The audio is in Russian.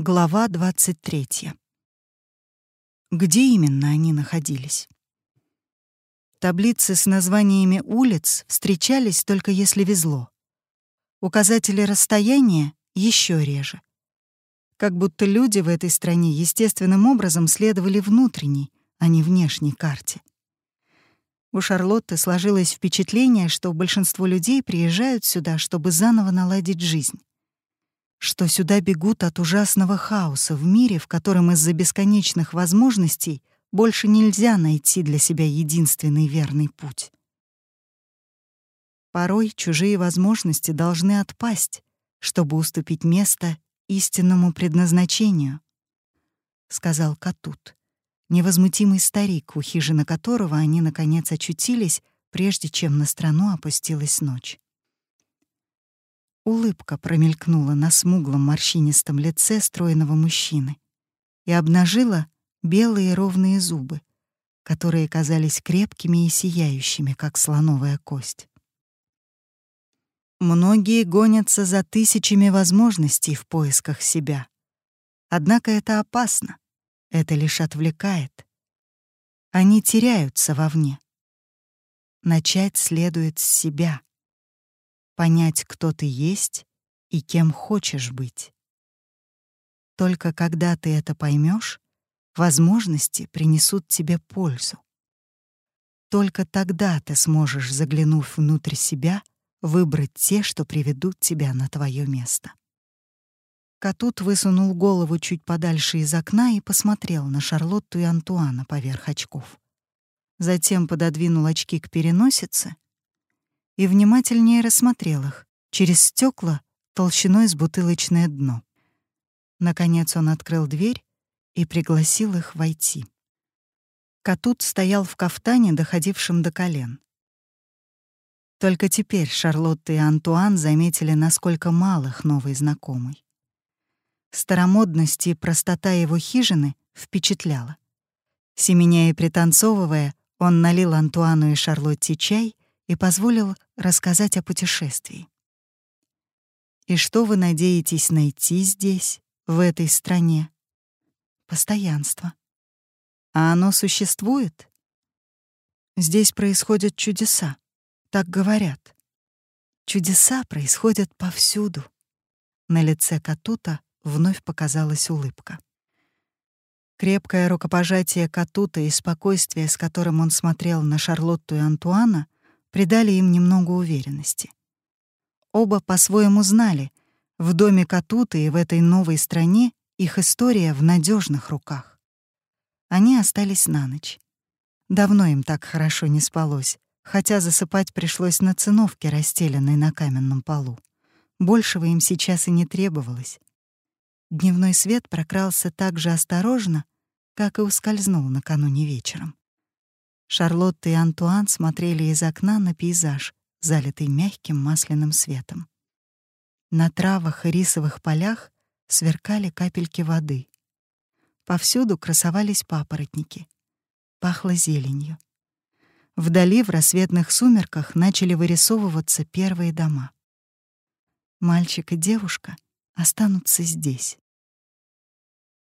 Глава 23. Где именно они находились? Таблицы с названиями улиц встречались только если везло. Указатели расстояния еще реже. Как будто люди в этой стране естественным образом следовали внутренней, а не внешней карте. У Шарлотты сложилось впечатление, что большинство людей приезжают сюда, чтобы заново наладить жизнь что сюда бегут от ужасного хаоса в мире, в котором из-за бесконечных возможностей больше нельзя найти для себя единственный верный путь. Порой чужие возможности должны отпасть, чтобы уступить место истинному предназначению, сказал Катут, невозмутимый старик, у хижины которого они наконец очутились, прежде чем на страну опустилась ночь. Улыбка промелькнула на смуглом морщинистом лице стройного мужчины и обнажила белые ровные зубы, которые казались крепкими и сияющими, как слоновая кость. Многие гонятся за тысячами возможностей в поисках себя. Однако это опасно, это лишь отвлекает. Они теряются вовне. Начать следует с себя — понять, кто ты есть и кем хочешь быть. Только когда ты это поймешь, возможности принесут тебе пользу. Только тогда ты сможешь, заглянув внутрь себя, выбрать те, что приведут тебя на твое место. Катут высунул голову чуть подальше из окна и посмотрел на Шарлотту и Антуана поверх очков. Затем пододвинул очки к переносице и внимательнее рассмотрел их через стекла толщиной с бутылочное дно. Наконец он открыл дверь и пригласил их войти. Катут стоял в кафтане, доходившем до колен. Только теперь Шарлотта и Антуан заметили, насколько мал их новый знакомый. Старомодность и простота его хижины впечатляла. Семеня и пританцовывая, он налил Антуану и Шарлотте чай и позволил рассказать о путешествии. И что вы надеетесь найти здесь, в этой стране? Постоянство. А оно существует? Здесь происходят чудеса, так говорят. Чудеса происходят повсюду. На лице Катута вновь показалась улыбка. Крепкое рукопожатие Катута и спокойствие, с которым он смотрел на Шарлотту и Антуана — придали им немного уверенности. Оба по-своему знали, в доме Катуты и в этой новой стране их история в надежных руках. Они остались на ночь. Давно им так хорошо не спалось, хотя засыпать пришлось на циновке, расстеленной на каменном полу. Большего им сейчас и не требовалось. Дневной свет прокрался так же осторожно, как и ускользнул накануне вечером. Шарлотта и Антуан смотрели из окна на пейзаж, залитый мягким масляным светом. На травах и рисовых полях сверкали капельки воды. Повсюду красовались папоротники. Пахло зеленью. Вдали в рассветных сумерках начали вырисовываться первые дома. Мальчик и девушка останутся здесь.